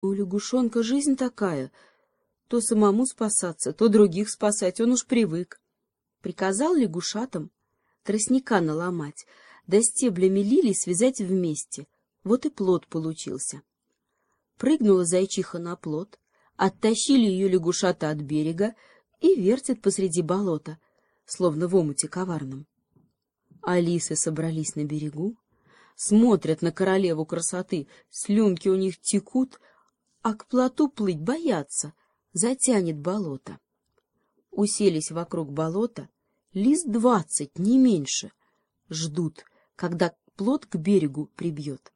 У лягушонка жизнь такая. То самому спасаться, то других спасать, он уж привык. Приказал лягушатам тростника наломать, да стеблями лилий связать вместе. Вот и плод получился. Прыгнула зайчиха на плод, оттащили ее лягушата от берега и вертят посреди болота, словно в омуте коварном. Алисы собрались на берегу, смотрят на королеву красоты, слюнки у них текут, а к плоту плыть боятся, затянет болото. Уселись вокруг болота, лист двадцать, не меньше, ждут, когда плот к берегу прибьет.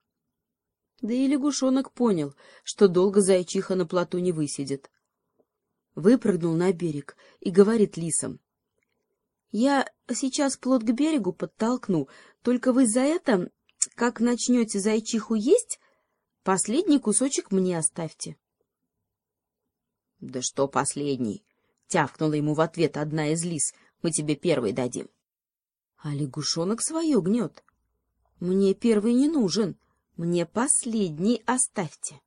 Да и лягушонок понял, что долго зайчиха на плоту не высидит. Выпрыгнул на берег и говорит лисам. — Я сейчас плот к берегу подтолкну, только вы за это как начнете зайчиху есть, последний кусочек мне оставьте. — Да что последний? — тявкнула ему в ответ одна из лис. — Мы тебе первый дадим. А лягушонок свое гнет. — Мне первый не нужен, мне последний оставьте.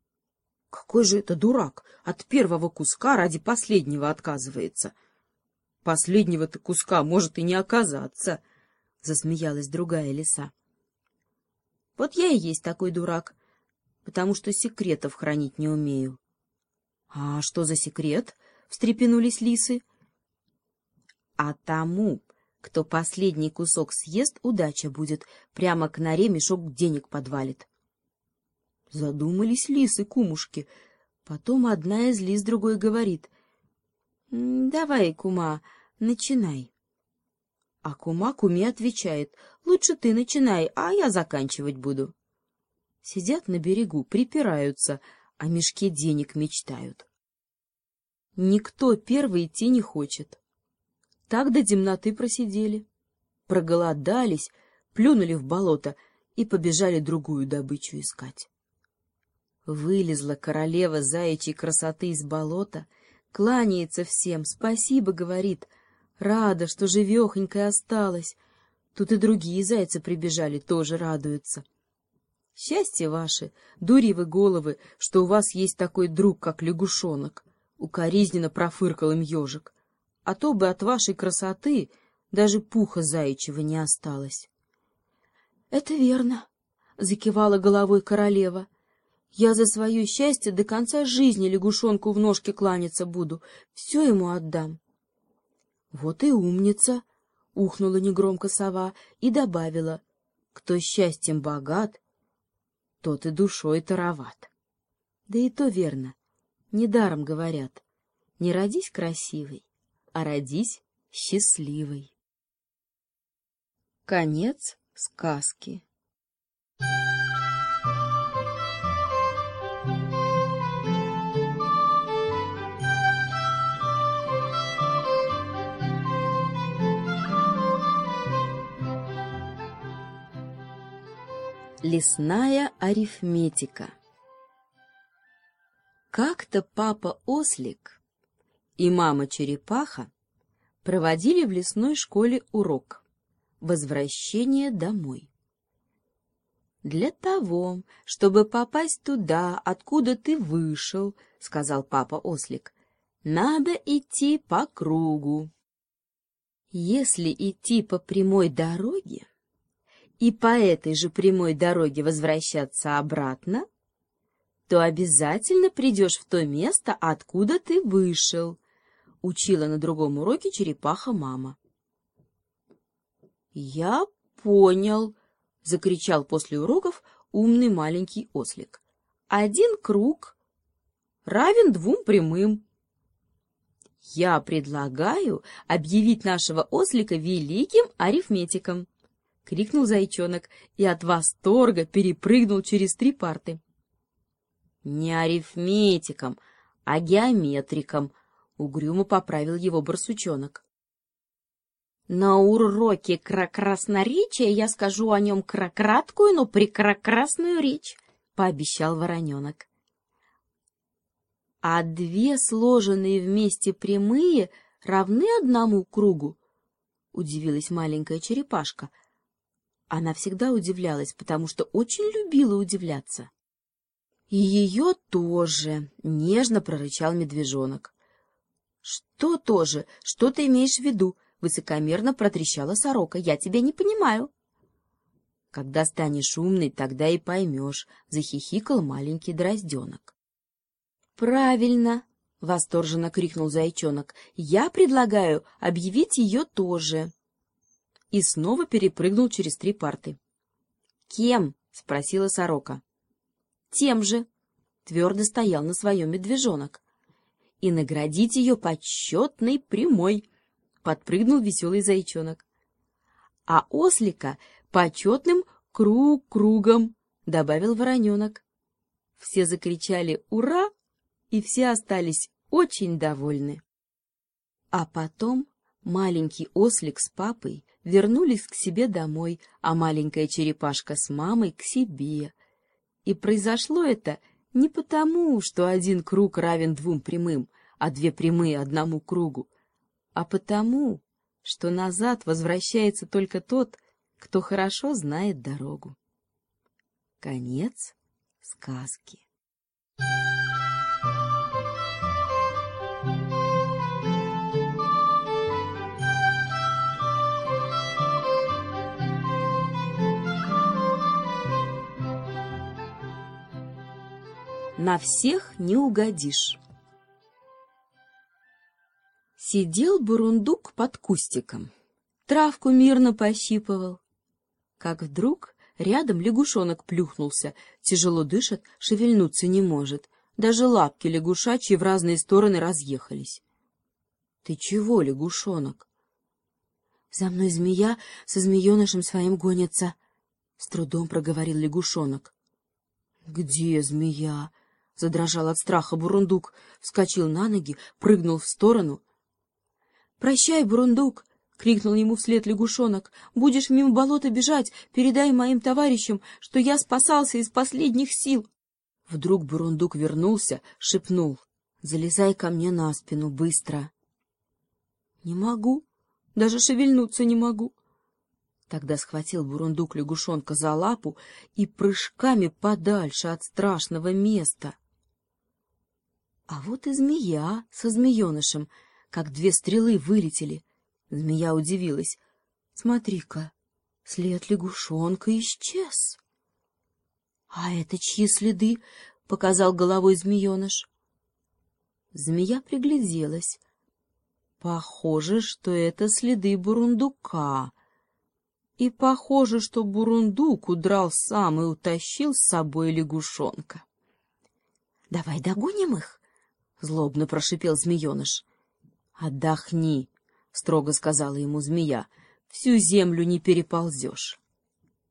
— Какой же это дурак! От первого куска ради последнего отказывается. — Последнего-то куска может и не оказаться, — засмеялась другая лиса. Вот я и есть такой дурак, потому что секретов хранить не умею. — А что за секрет? — встрепенулись лисы. — А тому, кто последний кусок съест, удача будет, прямо к норе мешок денег подвалит. Задумались лисы-кумушки. Потом одна из лис другой говорит. — Давай, кума, начинай. А кума куме отвечает, лучше ты начинай, а я заканчивать буду. Сидят на берегу, припираются, о мешке денег мечтают. Никто первый идти не хочет. Так до темноты просидели, проголодались, плюнули в болото и побежали другую добычу искать. Вылезла королева заячьей красоты из болота, кланяется всем, спасибо, говорит — Рада, что живехонькая осталась. Тут и другие зайцы прибежали, тоже радуются. Счастье ваше, дури вы головы, что у вас есть такой друг, как лягушонок. Укоризненно профыркал им ежик. А то бы от вашей красоты даже пуха заячьего не осталось. — Это верно, — закивала головой королева. — Я за свое счастье до конца жизни лягушонку в ножке кланяться буду, все ему отдам. — Вот и умница! — ухнула негромко сова и добавила. — Кто счастьем богат, тот и душой тароват. Да и то верно. Недаром говорят. Не родись красивой, а родись счастливой. Конец сказки. Лесная арифметика Как-то папа-ослик и мама-черепаха проводили в лесной школе урок «Возвращение домой». «Для того, чтобы попасть туда, откуда ты вышел, — сказал папа-ослик, — надо идти по кругу. Если идти по прямой дороге, и по этой же прямой дороге возвращаться обратно, то обязательно придешь в то место, откуда ты вышел, — учила на другом уроке черепаха-мама. — Я понял, — закричал после уроков умный маленький ослик. — Один круг равен двум прямым. Я предлагаю объявить нашего ослика великим арифметиком. — крикнул зайчонок и от восторга перепрыгнул через три парты. — Не арифметиком, а геометриком, — угрюмо поправил его барсучонок. — На уроке кракрасноречия я скажу о нем кракраткую, но прекрасную речь, — пообещал вороненок. — А две сложенные вместе прямые равны одному кругу? — удивилась маленькая черепашка — она всегда удивлялась, потому что очень любила удивляться. И ее тоже, — нежно прорычал медвежонок. — Что тоже? Что ты имеешь в виду? — высокомерно протрещала сорока. — Я тебя не понимаю. — Когда станешь умный, тогда и поймешь, — захихикал маленький дрозденок. — Правильно, — восторженно крикнул зайчонок. — Я предлагаю объявить ее тоже. И снова перепрыгнул через три парты. — Кем? — спросила сорока. — Тем же, — твердо стоял на своем медвежонок. — И наградить ее почетной прямой, — подпрыгнул веселый зайчонок. — А ослика почетным круг-кругом, — добавил вороненок. Все закричали «Ура!» и все остались очень довольны. А потом маленький ослик с папой вернулись к себе домой, а маленькая черепашка с мамой к себе. И произошло это не потому, что один круг равен двум прямым, а две прямые одному кругу, а потому, что назад возвращается только тот, кто хорошо знает дорогу. Конец сказки. На всех не угодишь. Сидел бурундук под кустиком, травку мирно пощипывал. Как вдруг рядом лягушонок плюхнулся, тяжело дышит, шевельнуться не может. Даже лапки лягушачьи в разные стороны разъехались. — Ты чего, лягушонок? — За мной змея со змеенышем своим гонится, — с трудом проговорил лягушонок. — Где змея? Задрожал от страха Бурундук, вскочил на ноги, прыгнул в сторону. — Прощай, Бурундук! — крикнул ему вслед лягушонок. — Будешь мимо болота бежать, передай моим товарищам, что я спасался из последних сил. Вдруг Бурундук вернулся, шепнул. — Залезай ко мне на спину, быстро. — Не могу, даже шевельнуться не могу. Тогда схватил Бурундук лягушонка за лапу и прыжками подальше от страшного места. А вот и змея со змеенышем, как две стрелы вылетели. Змея удивилась. Смотри-ка, след лягушонка исчез. — А это чьи следы? — показал головой змееныш. Змея пригляделась. Похоже, что это следы бурундука. И похоже, что бурундук удрал сам и утащил с собой лягушонка. — Давай догоним их, — злобно прошипел змееныш. — Отдохни, — строго сказала ему змея, — всю землю не переползешь.